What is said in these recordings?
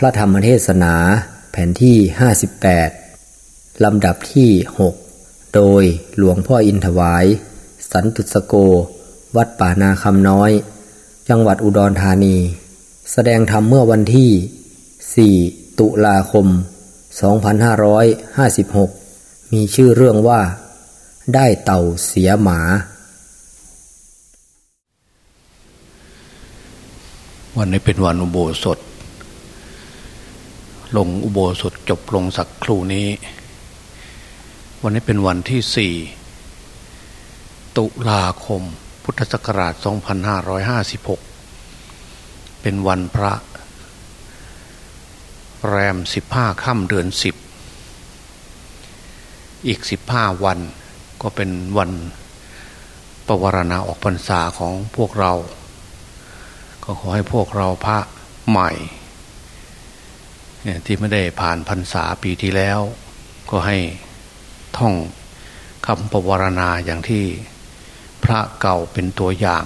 พระธรรมเทศนาแผ่นที่ 58 ลำดับที่ 6 โดยหลวงพ่ออินถวาย สันตุสโก วัดป่านาคำน้อย จังหวัดอุดรธานี แสดงธรรมเมื่อวันที่ 4 ตุลาคม 2556 มีชื่อเรื่องว่า ได้เต่าเสียหมา วันนี้เป็นวันอุโบสถ ลงอุโบสถจบลงสักครู่นี้ วันนี้เป็นวันที่สี่ตุลาคม พุทธศักราช 2556 เป็นวันพระ แรม 15ค่ำเดือน 10 อีก 15 วันก็เป็นวันประวรณาออกพรรษาของพวกเรา ก็ขอให้พวกเราพระใหม่ ที่ไม่ได้ผ่านพรรษาปีที่แล้ว ก็ให้ท่องคำประวรณาอย่างที่พระเก่าเป็นตัวอย่าง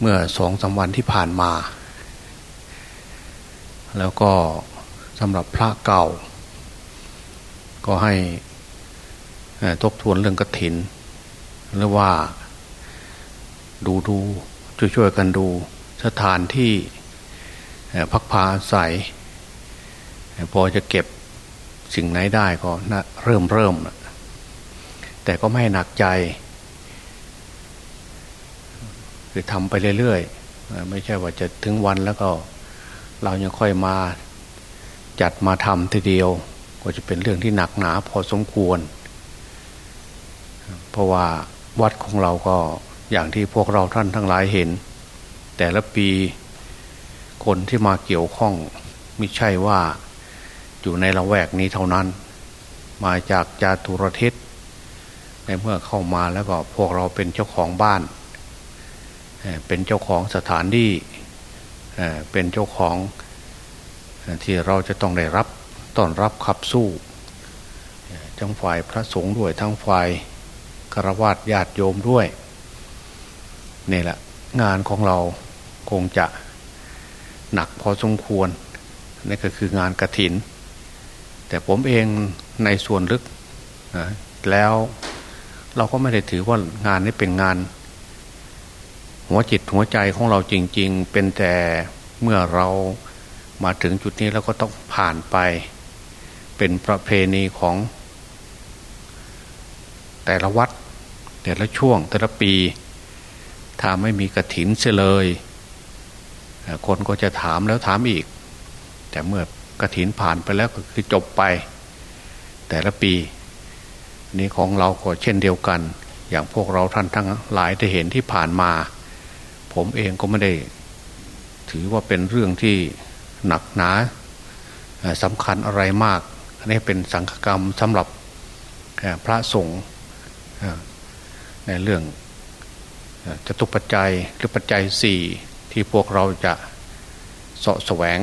เมื่อสองสาวันที่ผ่านมา แล้วก็สำหรับพระเก่า ก็ให้ทบทวนเรื่องกระถิน หรือว่าดูดูช่วยๆกันดูสถานที่พักพาใส่ พอจะเก็บสิ่งไหนได้ก็นะเริ่มเริ่มแต่ก็ไม่หนักใจ คือทำไปเรื่อยๆไม่ใช่ว่าจะถึงวันแล้วก็ เรายังค่อยมาจัดมาทำทีเดียว ก็จะเป็นเรื่องที่หนักหนาพอสมควร เพราะว่าวัดของเราก็อย่างที่พวกเราท่านทั้งหลายเห็น แต่ละปีคนที่มาเกี่ยวข้องไม่ใช่ว่า อยู่ในละแวกนี้เท่านั้น มาจากจาตุรทิศในเมื่อเข้ามาแล้วก็พวกเราเป็นเจ้าของบ้าน เป็นเจ้าของสถานที่เป็นเจ้าของที่เราจะต้องได้รับต้อนรับขับสู้ทั้งฝ่ายพระสงฆ์ด้วยทั้งฝ่ายกรวาดญาติโยมด้วยนี่แหละงานของเราคงจะหนักพอสมควรนี่ก็คืองานกระถิน แต่ผมเองในส่วนลึกแล้วเราก็ไม่ได้ถือว่างานนี้เป็นงาน หัวจิตหัวใจของเราจริง ๆ เป็นแต่เมื่อเรามาถึงจุดนี้แล้วก็ต้องผ่านไป เป็นประเพณีของ แต่ละวัด แต่ละช่วงแต่ละปี ถ้าไม่มีกระถินเสียเลย คนก็จะถามแล้วถามอีก แต่เมื่อ กระถินผ่านไปแล้วก็คือจบไป แต่ละปีนี้ของเราก็เช่นเดียวกัน อย่างพวกเราท่านทั้งหลายได้เห็นที่ผ่านมา ผมเองก็ไม่ได้ ถือว่าเป็นเรื่องที่หนักหนาสำคัญอะไรมากอันนี้เป็นสังฆกรรมสำหรับพระสงฆ์ในเรื่องจะตุปัจจัยหรือปัจจัยสี่ที่พวกเราจะเสาะแสวง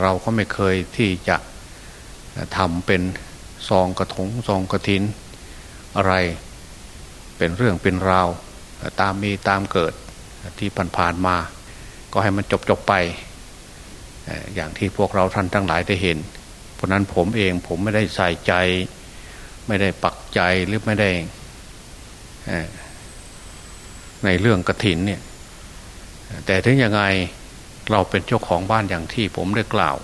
เราก็ไม่เคยที่จะทำเป็นซองกระถงซองกระถิน อะไรเป็นเรื่องเป็นราว ตามมีตามเกิดที่ผ่านๆมา ก็ให้มันจบจบไป อย่างที่พวกเราท่านทั้งหลายได้เห็น เพราะนั้นผมเองผมไม่ได้ใส่ใจ ไม่ได้ปักใจหรือไม่ได้ในเรื่องกระถินเนี่ยแต่ถึงยังไง เราเป็นเจ้าของบ้านอย่างที่ผมได้กล่าว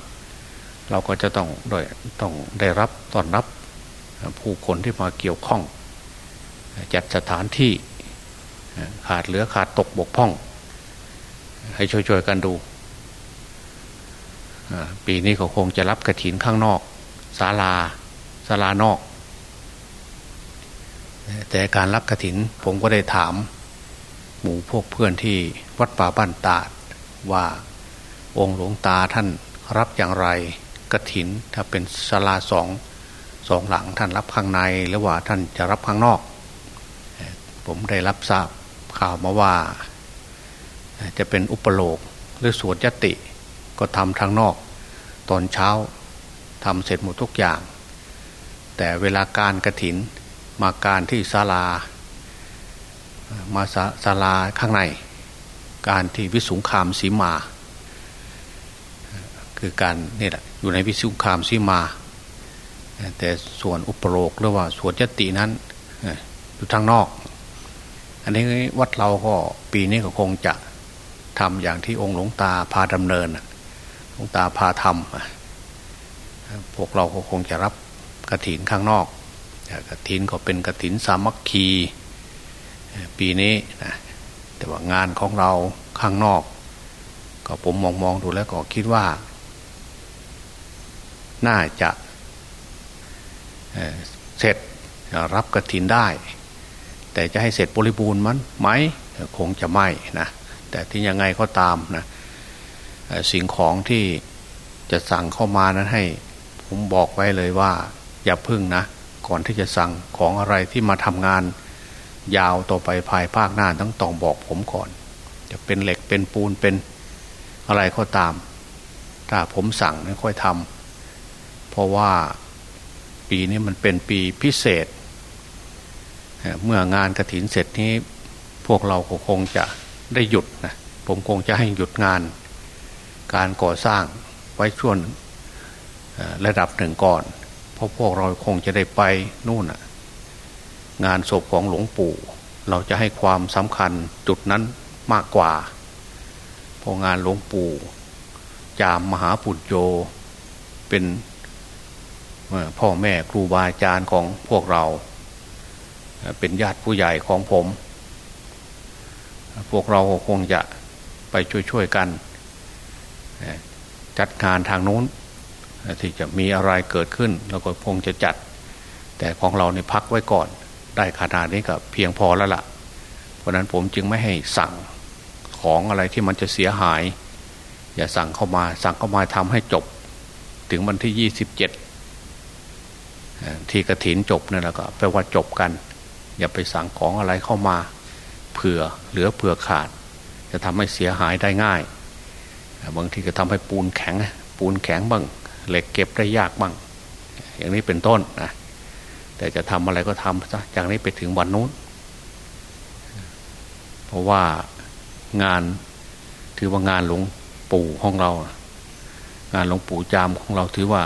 เราก็จะต้องโดยต้องได้รับต้อนรับผู้คนที่มาเกี่ยวข้อง จัดสถานที่ขาดเหลือขาดตกบกพร่อง ให้ช่วยๆกันดู ปีนี้เขาคงจะรับกระถินข้างนอกศาลาศาลานอก แต่การรับกระถินผมก็ได้ถาม หมู่พวกเพื่อนที่วัดป่าบ้านตาดว่า องค์หลวงตาท่านรับอย่างไรกระถินถ้าเป็นศาลาสองสองหลังท่านรับข้างในหรือว่าท่านจะรับข้างนอก ผมได้รับทราบข่าวมาว่า จะเป็นอุปโลกหรือสวดยติก็ทำทางนอก ตอนเช้าทำเสร็จหมดทุกอย่าง แต่เวลาการกระถินมาการที่ศาลา มาศาลาข้างใน การที่วิสุงคามสีมา คือการนี่แหละอยู่ในวิสุคามสีมา แต่ส่วนอุปโลกหรือว่าส่วนยตินั้นอยู่ทางนอก อันนี้วัดเราก็ปีนี้ก็คงจะทำอย่างที่องค์หลวงตาพาดำเนินหลวงตาพาทำพวกเราก็คงจะรับกระถินข้างนอกกระถินก็เป็นกระถินสามัคคีปีนี้นะแต่ว่างานของเราข้างนอก ก็ผมมองมองดูแล้วก็คิดว่า น่าจะเสร็จรับกระถินได้ แต่จะให้เสร็จบริบูรณ์มันไหมคงจะไม่นะแต่ที่ยังไงก็ตามนะสิ่งของที่จะสั่งเข้ามานั้นให้ ผมบอกไว้เลยว่า อย่าพึ่งนะ ก่อนที่จะสั่งของอะไรที่มาทำงาน ยาวต่อไปภายภาคหน้าต้องต้องบอกผมก่อน จะเป็นเหล็กเป็นปูนเป็นอะไรก็ตาม ถ้าผมสั่งไม่ค่อยทำ เพราะว่าปีนี้มันเป็นปีพิเศษ เมื่องานกระถินเสร็จนี้พวกเราคงจะได้หยุดนะผมคงจะให้หยุดงานการก่อสร้างไว้ช่วงระดับหนึ่งก่อน เพราะพวกเราคงจะได้ไปนู่นงานศพของหลวงปู่ เราจะให้ความสำคัญจุดนั้นมากกว่าเพราะงานหลวงปู่ จามมหาปุจโยเป็น พ่อแม่ครูบาอาจารย์ของพวกเรา เป็นญาติผู้ใหญ่ของผม พวกเราคงจะไปช่วยๆกัน จัดการทางโน้น ที่จะมีอะไรเกิดขึ้นเราก็คงจะจัด แต่ของเราเนี่ยพักไว้ก่อน ได้ขนาดนี้ก็เพียงพอแล้วละ่ะ เพราะนั้นผมจึงไม่ให้สั่งของอะไรที่มันจะเสียหาย อย่าสั่งเข้ามาสั่งเข้ามาทำให้จบ ถึงวันที่ยี่สิบเจ็ด ที่กระถินจบนั่นแหละก็แปลว่าจบกัน อย่าไปสั่งของอะไรเข้ามาเผื่อเหลือเผื่อขาด จะทำให้เสียหายได้ง่าย บางทีก็ทำให้ปูนแข็ง ปูนแข็งบ้างเหล็กเก็บได้ยากบ้าง อย่างนี้เป็นต้นนะแต่จะทำอะไรก็ทำซะจากนี้ไปถึงวันนู้น เพราะว่างานถือว่างานหลวงปู่ของเรา งานหลวงปู่จามของเราถือว่า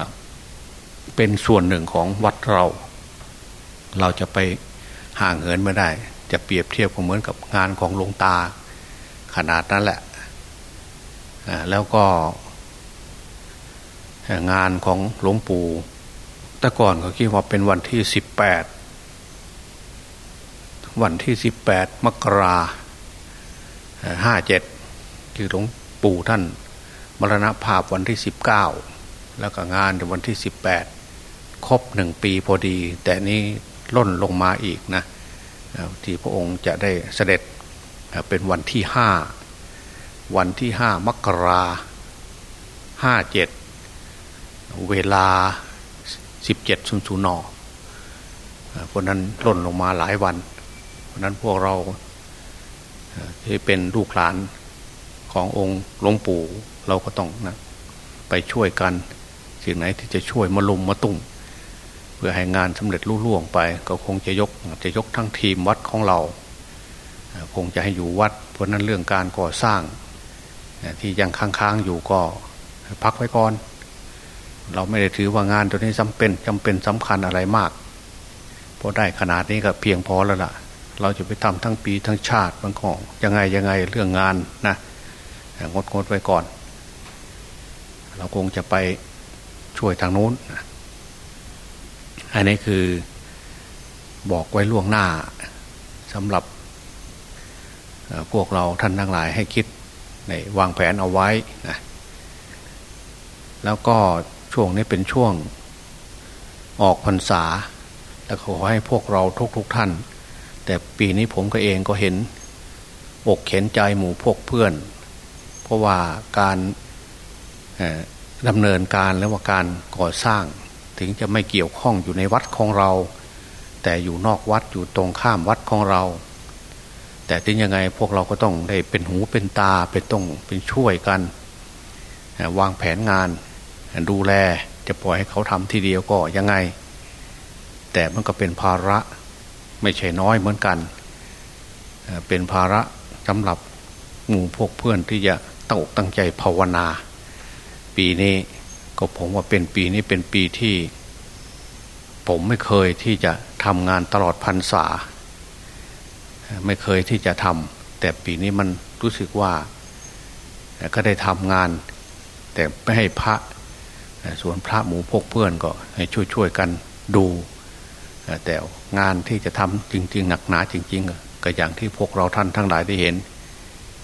เป็นส่วนหนึ่งของวัดเรา เราจะไปห่างเหินไม่ได้ จะเปรียบเทียบกับเหมือนกับงานของหลวงตา ขนาดนั้นแหละแล้วก็ งานของหลวงปู่แต่ก่อนเขาคิดว่าเป็นวันที่สิบแปดวันที่สิบแปดมกราห้าเจ็ดคือหลวงปู่ท่านมรณภาพวันที่สิบเก้าแล้วก็งานในวันที่สิบแปด ครบหนึ่งปีพอดี แต่นี้ล่นลงมาอีกนะที่พระองค์จะได้เสด็จเป็นวันที่ห้าวันที่ห้ามกราห้าเจ็ดเวลาสิบเจ็ดศูนย์ศูนย์นอเพราะนั้นล่นลงมาหลายวัน เพราะนั้นพวกเราที่เป็นลูกหลานขององค์หลวงปู่เราก็ต้องนะไปช่วยกันสิ่งไหนที่จะช่วยมาลุมมาตุ้ม เพื่อให้งานสำเร็จรุ่ล่วงไป ก็คงจะยกจะยกทั้งทีมวัดของเรา คงจะให้อยู่วัด เพราะนั้นเรื่องการก่อสร้าง ที่ยังค้างๆอยู่ก็พักไว้ก่อน เราไม่ได้ถือว่างานตัวนี้จำเป็นจำเป็นสำคัญอะไรมากเพราะได้ขนาดนี้ก็เพียงพอแล้วล่ะ เราจะไปทำทั้งปีทั้งชาติบางของยังไงยังไงเรื่องงานนะงดงดไว้ก่อน เราคงจะไปช่วยทางนู้นนะ อันนี้คือบอกไว้ล่วงหน้าสำหรับพวกเราท่านทั้งหลายให้คิดในวางแผนเอาไว้นะแล้วก็ช่วงนี้เป็นช่วงออกพรรษา แล้วขอให้พวกเราทุกๆทท่าน แต่ปีนี้ผมก็เองก็เห็น อกเข็นใจหมู่พวกเพื่อน เพราะว่าการดำเนินการและว่าการก่อสร้าง ถึงจะไม่เกี่ยวข้องอยู่ในวัดของเรา แต่อยู่นอกวัดอยู่ตรงข้ามวัดของเรา แต่ถึงยังไงพวกเราก็ต้องได้เป็นหูเป็นตาเป็นต้องเป็นช่วยกัน วางแผนงานดูแลจะปล่อยให้เขาทำทีเดียวก็ยังไง แต่มันก็เป็นภาระไม่ใช่น้อยเหมือนกัน เป็นภาระสำหรับหมู่พวกเพื่อนที่จะตั้งอกตั้งใจภาวนา ปีนี้ ก็ผมว่าเป็นปีนี้เป็นปีที่ ผมไม่เคยที่จะทำงานตลอดพรรษา ไม่เคยที่จะทำแต่ปีนี้มันรู้สึกว่า ก็ได้ทำงาน แต่ไม่ให้พระส่วนพระหมูพกเพื่อนก็ให้ช่วยๆกันดู แต่งานที่จะทำจริง ๆ หนักหนาจริง ๆ ก็อย่างที่พวกเราท่านทั้งหลายได้เห็น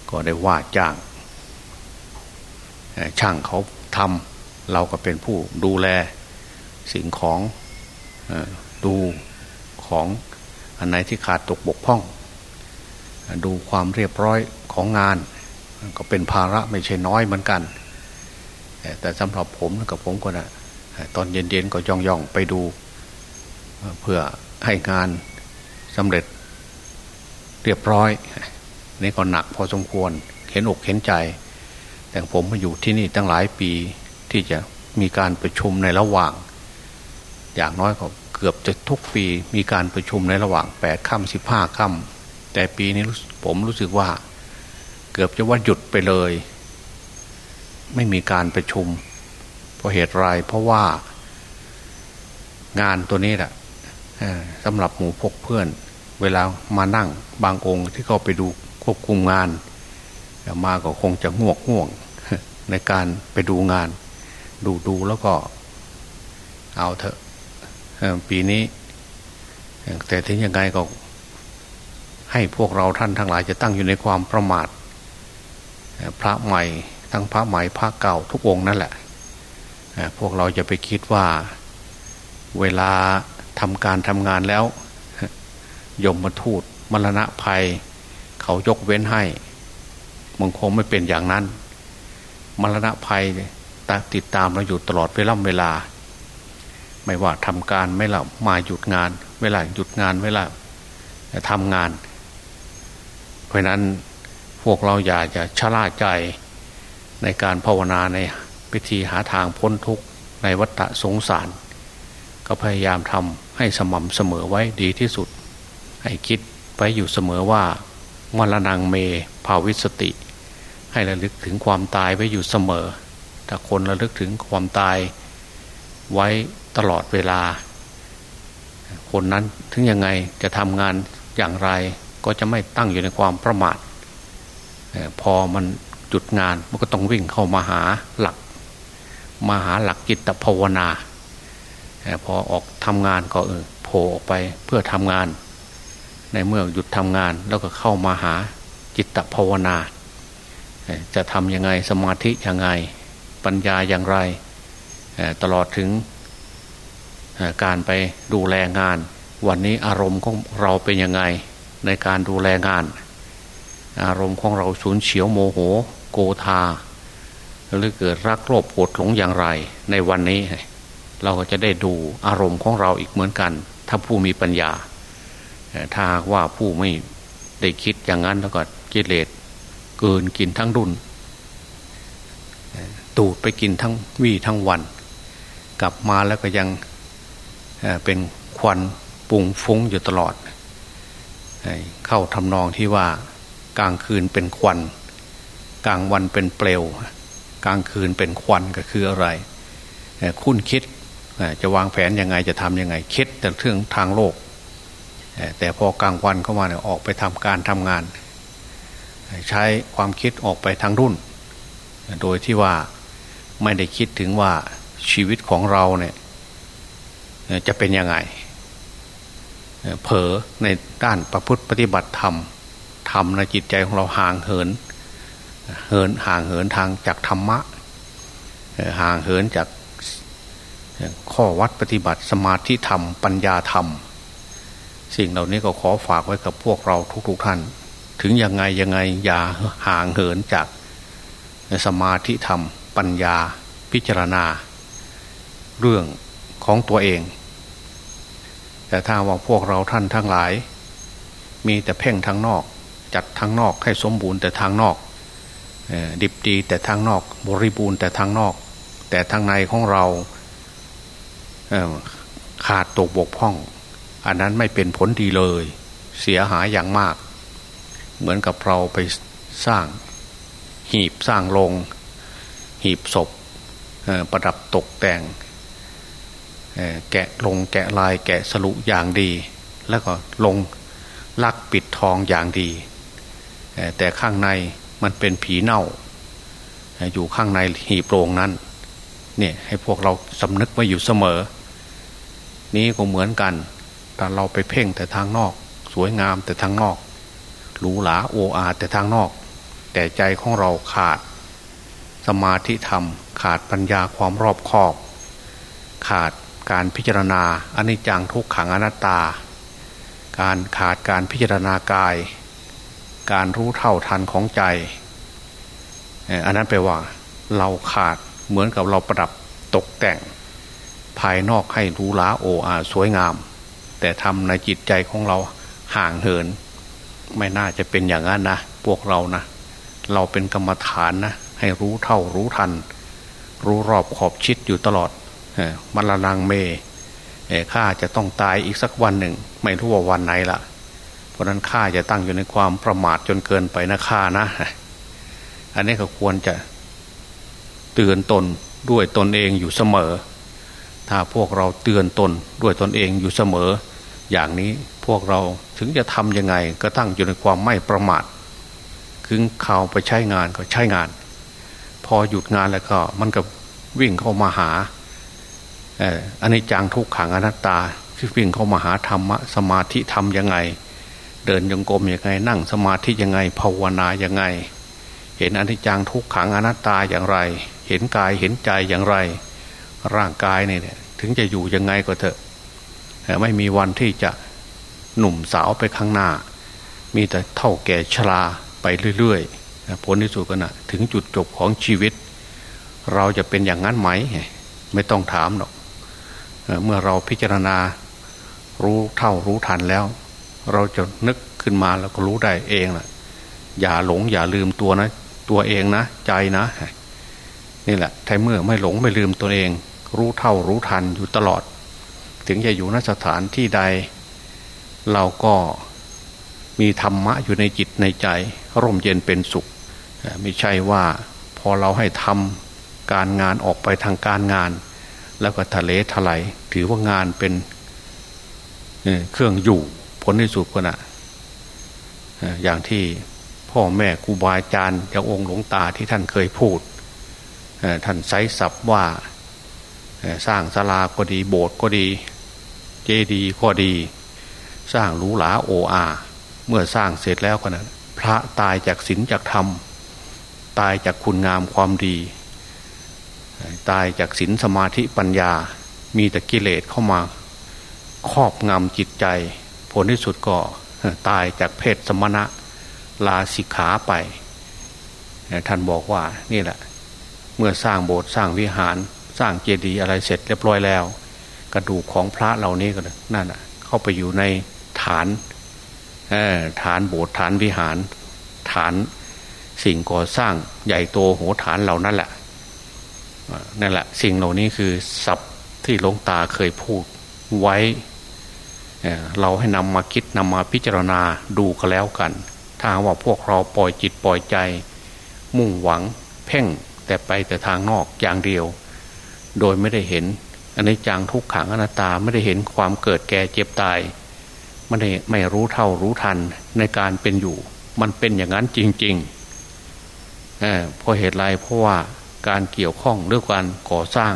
ก็ได้ว่าจ้างช่างเขาทำ เราก็เป็นผู้ดูแลสิ่งของดูของอันไหนที่ขาดตกบกพร่อง ดูความเรียบร้อยของงาน ก็เป็นภาระไม่ใช่น้อยเหมือนกัน แต่สำหรับผมกับผมก็นะตอนเย็นๆก็ย่องๆไปดู เพื่อให้งานสำเร็จเรียบร้อย นี่ก็หนักพอสมควรเห็นอกเห็นใจ แต่ผมมาอยู่ที่นี่ตั้งหลายปี ที่จะมีการประชุมในระหว่าง อย่างน้อยก็เกือบจะทุกปีมีการประชุมในระหว่างแปดค่ำสิบห้าค่ำแต่ปีนี้ผมรู้สึกว่า เกือบจะว่าหยุดไปเลย ไม่มีการประชุม เพราะเหตุไรเพราะว่า งานตัวนี้แหละสำหรับหมู่พกเพื่อน เวลามานั่งบางองค์ที่เขาไปดูควบคุมงานมาก็คงจะง่วงง่วงในการไปดูงาน ดูดูแล้วก็ เอาเถอะปีนี้ แต่ถึงยังไงก็ ให้พวกเราท่านทั้งหลายจะตั้งอยู่ในความประมาทพระใหม่ ทั้งพระใหม่พระเก่าทุกองค์นั่นแหละพวกเราจะไปคิดว่าเวลาทำการทำงานแล้ว ยมมาทูตมรณะภัย เขายกเว้นให้มันคงไม่เป็นอย่างนั้น มรณะภัย ติดตามเราอยู่ตลอดเวลาเวลา ไม่ว่าทำการไม่ละมาหยุดงาน เวลาหยุดงานเวลาทำงาน เพราะนั้นพวกเราอย่าจะชะล่าใจในการภาวนาในพิธีหาทางพ้นทุกข์ในวัฏสงสาร ก็พยายามทำให้สม่ำเสมอไว้ดีที่สุด ให้คิดไว้อยู่เสมอว่ามรณงเมภาวิสติ ให้ระลึกถึงความตายไว้อยู่เสมอ ถ้าคนระลึกถึงความตายไว้ตลอดเวลา คนนั้นถึงยังไงจะทำงานอย่างไร ก็จะไม่ตั้งอยู่ในความประมาทพอมันจุดงานมันก็ต้องวิ่งเข้ามาหาหลัก มาหาหลักจิตภาวนาพอออกทำงานก็เออโผล่ออกไปเพื่อทำงาน ในเมื่อหยุดทำงานแล้วก็เข้ามาหาจิตภาวนา จะทำยังไงสมาธิยังไง ปัญญาอย่างไร ตลอดถึงการไปดูแลงาน วันนี้อารมณ์ของเราเป็นยังไงในการดูแลงาน อารมณ์ของเราสูญเฉียวโมโหโกธาหรือเกิดรักโลภโกรธหลงอย่างไร ในวันนี้ เราก็จะได้ดูอารมณ์ของเราอีกเหมือนกัน ถ้าผู้มีปัญญา ถ้าว่าผู้ไม่ได้คิดอย่างนั้นแล้วก็กิเลสเกินกินทั้งดุน ตูดไปกินทั้งวี่ทั้งวัน กลับมาแล้วก็ยังเป็นควันปุงฟุ้งอยู่ตลอด เข้าทำนองที่ว่ากลางคืนเป็นควัน กลางวันเป็นเปลว กลางคืนเป็นควันก็คืออะไร คุณคิดจะวางแผนยังไงจะทำยังไงคิดแต่เรื่องทางโลก แต่พอกลางวันเข้ามาเนี่ยออกไปทำการทำงาน ใช้ความคิดออกไปทางรุ่น โดยที่ว่า ไม่ได้คิดถึงว่าชีวิตของเราเนี่ยจะเป็นยังไง เผลอในด้านประพฤติปฏิบัติธรรมทำในจิตใจของเราห่างเหิน เหินห่างเหินทางจากธรรมะ ห่างเหินจากข้อวัดปฏิบัติสมาธิธรรม ปัญญาธรรม สิ่งเหล่านี้ก็ขอฝากไว้กับพวกเราทุก ๆท่าน ถึงยังไงยังไงอย่าห่างเหินจากสมาธิธรรม ปัญญาพิจารณา เรื่องของตัวเอง แต่ถ้าว่าพวกเราท่านทั้งหลาย มีแต่เพ่งทางนอก จัดทางนอกให้สมบูรณ์แต่ทางนอกดิบดีแต่ทางนอก บริบูรณ์แต่ทางนอก แต่ทางในของเราขาดตกบกพร่อง อันนั้นไม่เป็นผลดีเลย เสียหายอย่างมาก เหมือนกับเราไปสร้างหีบสร้างโรง หีบศพประดับตกแต่งแกะลงแกะลายแกะสลุอย่างดี แล้วก็ลงลักปิดทองอย่างดี แต่ข้างในมันเป็นผีเน่า อยู่ข้างในหีบโรงนั้นเนี่ยให้พวกเราสำนึกไว้อยู่เสมอ นี้ก็เหมือนกันแต่เราไปเพ่งแต่ทางนอก สวยงามแต่ทางนอกหรูหราโออาแต่ทางนอก แต่ใจของเราขาด สมาธิธรรม ขาดปัญญาความรอบคอบ ขาดการพิจารณาอนิจจังทุกขังอนัตตา การขาดการพิจารณากาย การรู้เท่าทันของใจ อันนั้นแปลว่า เราขาดเหมือนกับเราประดับตกแต่ง ภายนอกให้รู้ล้าโออาสวยงาม แต่ทำในจิตใจของเราห่างเหิน ไม่น่าจะเป็นอย่างนั้นนะพวกเรานะเราเป็นกรรมฐานนะ ให้รู้เท่ารู้ทัน รู้รอบขอบชิดอยู่ตลอดมรณงเมข้าจะต้องตายอีกสักวันหนึ่ง ไม่รู้ว่าวันไหนละเพราะนั้นข้าจะตั้งอยู่ในความประมาทจนเกินไปนะข้านะ อันนี้ก็ควรจะเตือนตนด้วยตนเองอยู่เสมอ ถ้าพวกเราเตือนตนด้วยตนเองอยู่เสมอ อย่างนี้พวกเราถึงจะทำยังไงก็ตั้งอยู่ในความไม่ประมาทคึงข่าวไปใช้งานก็ใช้งาน พอหยุดงานแล้วก็ มันก็วิ่งเข้ามาหาอันนี้จังทุกขังอนัตตาที่วิ่งเข้ามาหาธรรมะสมาธิทำยังไง เดินยงกรมยังไง นั่งสมาธิยังไง ภาวนายังไง เห็นอนิจจังทุกขังอนัตตาอย่างไร เห็นกายเห็นใจอย่างไร ร่างกายเนี่ยถึงจะอยู่ยังไงก็เถอะไม่มีวันที่จะหนุ่มสาวไปข้างหน้า มีแต่เท่าแก่ชราไปเรื่อยๆ ผลที่สุดก็นะถึงจุดจบของชีวิต เราจะเป็นอย่างนั้นไหม ไม่ต้องถามหรอกเมื่อเราพิจารณารู้เท่ารู้ทันแล้ว เราจะนึกขึ้นมาแล้วก็รู้ได้เองแหละอย่าหลงอย่าลืมตัวนะ ตัวเองนะใจนะนี่แหละถ้าเมื่อไม่หลงไม่ลืมตัวเอง รู้เท่ารู้ทันอยู่ตลอด ถึงจะอยู่นสถานที่ใด เราก็มีธรรมะอยู่ในจิตในใจ ร่มเย็นเป็นสุข ไม่ใช่ว่าพอเราให้ทำการงานออกไปทางการงาน แล้วก็ทะเลถลายถือว่างานเป็นเครื่องอยู่ผลที่สุดก็นะอย่างที่พ่อแม่ครูบาอาจารย์อย่างองค์หลวงตาที่ท่านเคยพูดท่านไซสับว่าสร้างศาลาก็ดีโบสถ์ก็ดี เจดีย์ก็ดี สร้างหรูหราโออา เมื่อสร้างเสร็จแล้วก็นะพระตายจากศีลจากธรรม ตายจากคุณงามความดี ตายจากศีลสมาธิปัญญา มีแต่กิเลสเข้ามา ครอบงำจิตใจ ผลที่สุดก็ตายจากเพศสมณะลาสิกขาไป ท่านบอกว่านี่แหละ เมื่อสร้างโบสถ์สร้างวิหาร สร้างเจดีย์อะไรเสร็จเรียบร้อยแล้ว กระดูกของพระเหล่านี้ก็นั่นอะ เข้าไปอยู่ในฐานฐานโบสถ์ฐานวิหาร ฐาน สิ่งก่อสร้างใหญ่โตโหฐานเหล่านั้นแหละนั่นแหละ สิ่งเหล่านี้คือศัพท์ที่หลวงตาเคยพูดไว้ เราให้นำมาคิดนำมาพิจารณาดูก็แล้วกัน ถ้าว่าพวกเราปล่อยจิตปล่อยใจ มุ่งหวังเพ่งแต่ไปแต่ทางนอกอย่างเดียว โดยไม่ได้เห็นอันนี้จังทุกขังอนัตตาไม่ได้เห็นความเกิดแก่เจ็บตายไม่ได้ไม่รู้เท่ารู้ทันในการเป็นอยู่ มันเป็นอย่างนั้นจริง ๆ เพราะเหตุไรเพราะว่าการเกี่ยวข้องเรื่องการก่อสร้าง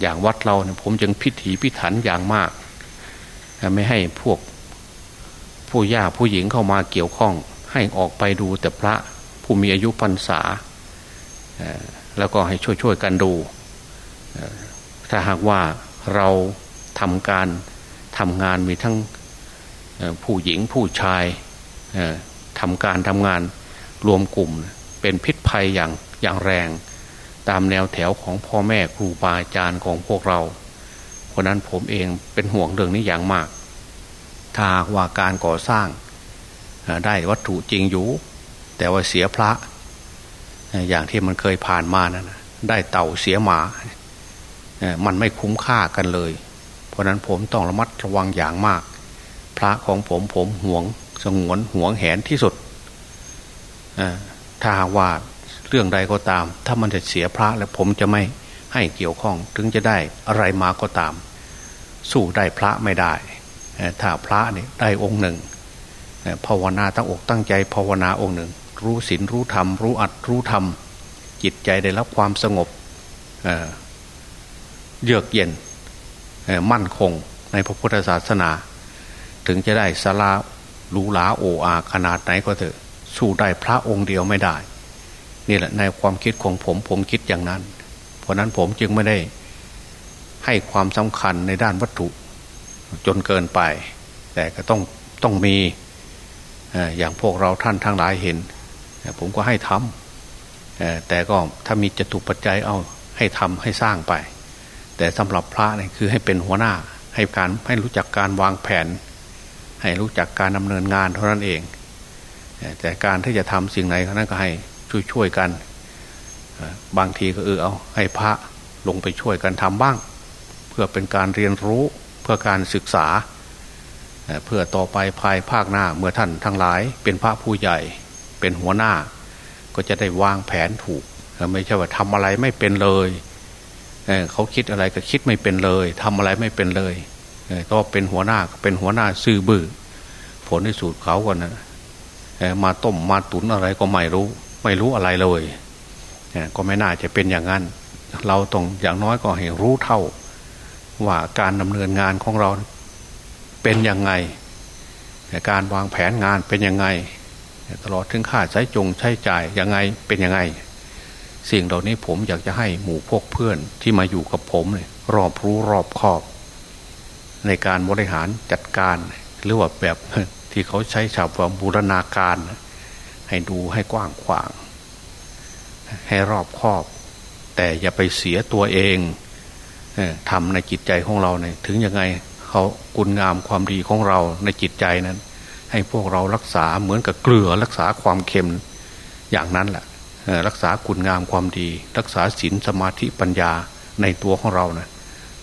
อย่างวัดเราเนี่ยผมจึงพิถีพิถันอย่างมาก ไม่ให้พวกผู้ย่าผู้หญิงเข้ามาเกี่ยวข้อง ให้ออกไปดูแต่พระผู้มีอายุพรรษาแล้วก็ให้ช่วยๆกันดู ถ้าหากว่าเราทำการทำงานมีทั้งผู้หญิงผู้ชายทำการทำงานรวมกลุ่ม เป็นพิษภัยอย่างอย่างแรง ตามแนวแถวของพ่อแม่ครูบาอาจารย์ของพวกเราเพราะนั้นผมเองเป็นห่วงเรื่องนี้อย่างมาก ถ้าว่าการก่อสร้างได้วัตถุจริงอยู่ แต่ว่าเสียพระ อย่างที่มันเคยผ่านมานะั่นได้เต่าเสียหมา มันไม่คุ้มค่ากันเลย เพราะนั้นผมต้องระมัดระวังอย่างมาก พระของผมผมห่วงสงวนห่วงแหนที่สุด ถ้าว่าเรื่องใดก็ตาม ถ้ามันจะเสียพระแล้วผมจะไม่ให้เกี่ยวข้องถึงจะได้อะไรมาก็ตาม สู้ได้พระไม่ได้ ถ้าพระเนี่ยได้องค์หนึ่งภาวนาตั้งอกตั้งใจภาวนาองค์หนึ่ง รู้ศีลรู้ธรรม รู้อัดรู้ธรรม จิตใจได้รับความสงบเยือกเย็นมั่นคงในพระพุทธศาสนา ถึงจะได้สลาลูหลาโออาขนาดไหนก็เถอะ สู้ได้พระองค์เดียวไม่ได้นี่แหละในความคิดของผมผมคิดอย่างนั้น เพราะนั้นผมจึงไม่ได้ให้ความสำคัญในด้านวัตถุ จนเกินไป แต่ก็ต้องต้องมีอย่างพวกเราท่านทั้งหลายเห็น ผมก็ให้ทำแต่ก็ถ้ามีจตุปัจจัยเอาให้ทำให้สร้างไป แต่สำหรับพระเนี่ยคือให้เป็นหัวหน้าให้การให้รู้จักการวางแผน ให้รู้จักการดำเนินงานเท่านั้นเอง แต่การที่จะทำสิ่งไหนนั้นก็ให้ช่วยช่วยกัน บางทีก็เออเอาให้พระลงไปช่วยกันทำบ้าง เพื่อเป็นการเรียนรู้เพื่อการศึกษา เพื่อต่อไปภายภาคหน้าเมื่อท่านทั้งหลาย เป็นพระผู้ใหญ่เป็นหัวหน้า ก็จะได้วางแผนถูกไม่ใช่ว่าทำอะไรไม่เป็นเลยเขาคิดอะไรก็คิดไม่เป็นเลยทำอะไรไม่เป็นเลยก็เป็นหัวหน้าเป็นหัวหน้าซื่อบื้อผลที่สุดเขาก่อนนะ มาต้มมาตุนอะไรก็ไม่รู้ ไม่รู้อะไรเลยก็ไม่น่าจะเป็นอย่างนั้น เราต้องอย่างน้อยก็เห็นรู้เท่า ว่าการดำเนินงานของเราเป็นยังไงการวางแผนงานเป็นยังไง ตลอดถึงค่าใช้จงใช้จ่ายยังไงเป็นยังไง สิ่งเหล่านี้ผมอยากจะให้หมู่พวกเพื่อนที่มาอยู่กับผมเนี่ยรอบรู้รอบขอบ ในการบริหารจัดการหรือว่าแบบ ที่เขาใช้ชาวบูรณาการ ให้ดูให้กว้างขวาง ให้รอบครอบ แต่อย่าไปเสียตัวเองทำในจิตใจของเราเนี่ยถึงยังไงเขากุณงามความดีของเราในจิตใจนั้น ให้พวกเรารักษาเหมือนกับเกลือรักษาความเค็มอย่างนั้นแหละรักษาคุณงามความดี รักษาศีลสมาธิปัญญาในตัวของเรานะ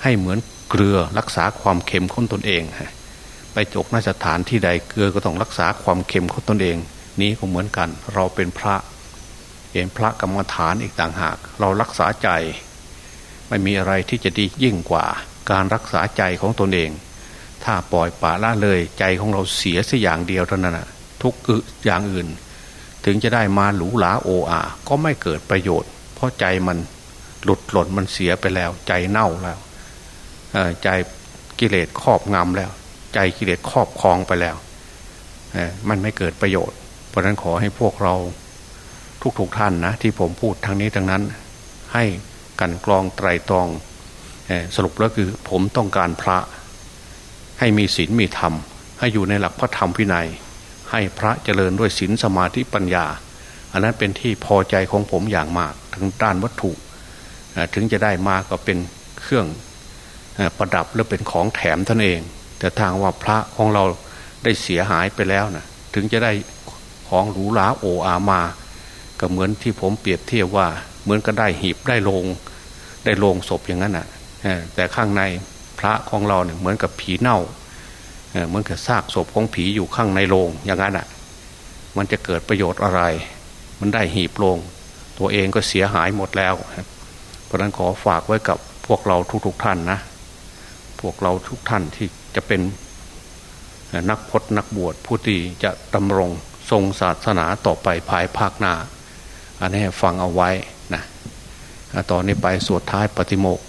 ให้เหมือนเกลือรักษาความเค็มของตนเอง ไปจกนสถานที่ใดเกลือก็ต้องรักษาความเค็มของตนเอง นี้ก็เหมือนกัน เราเป็นพระเป็นพระกรรมฐานอีกต่างหาก เรารักษาใจ ไม่มีอะไรที่จะดียิ่งกว่า การรักษาใจของตนเอง ถ้าปล่อยปละละเลยใจของเราเสียสัอย่างเดียวเท่านั้นทุกอย่างอื่น ถึงจะได้มาหรูหราโออาก็ไม่เกิดประโยชน์ เพราะใจมันหลุดหล่นมันเสียไปแล้ว ใจเน่าแล้วใจกิเลสครอบงำแล้ว ใจกิเลสครอบครองไปแล้วมันไม่เกิดประโยชน์ เพราะนั้นขอให้พวกเราทุกๆทท่านนะที่ผมพูดทางนี้ทางนั้น ให้กันกรองไตรตรองสรุปแล้วคือผมต้องการพระ ให้มีศีลมีธรรม ให้อยู่ในหลักพระธรรมพินัย ให้พระเจริญด้วยศีลสมาธิปัญญา อันนั้นเป็นที่พอใจของผมอย่างมากทั้งด้านวัตถุ ถึงจะได้มาก็เป็นเครื่องประดับหรือเป็นของแถมท่านเอง แต่ทางว่าพระของเราได้เสียหายไปแล้วนะถึงจะได้ของหรูหราโออามา ก็เหมือนที่ผมเปรียบเทียบว่า เหมือนก็ได้หีบได้ลง ได้ลงศพอย่างนั้นนะ่ะแต่ข้างในพระของเราเนี่ยเหมือนกับผีเน่าเหมือนกับซากศพของผีอยู่ข้างในโรงอย่างนั้นอะ มันจะเกิดประโยชน์อะไร มันได้หีบโรงตัวเองก็เสียหายหมดแล้ว เพราะนั้นขอฝากไว้กับพวกเราทุกๆทท่านนะ พวกเราทุกท่านที่ จะเป็นนักพจนักบวชผู้ที่จะดำรงทรงศาสนาต่อไปภายภาคหน้า อันนี้ฟังเอาไว้นะตอนนี้ไปสวดท้ายปฏิโมก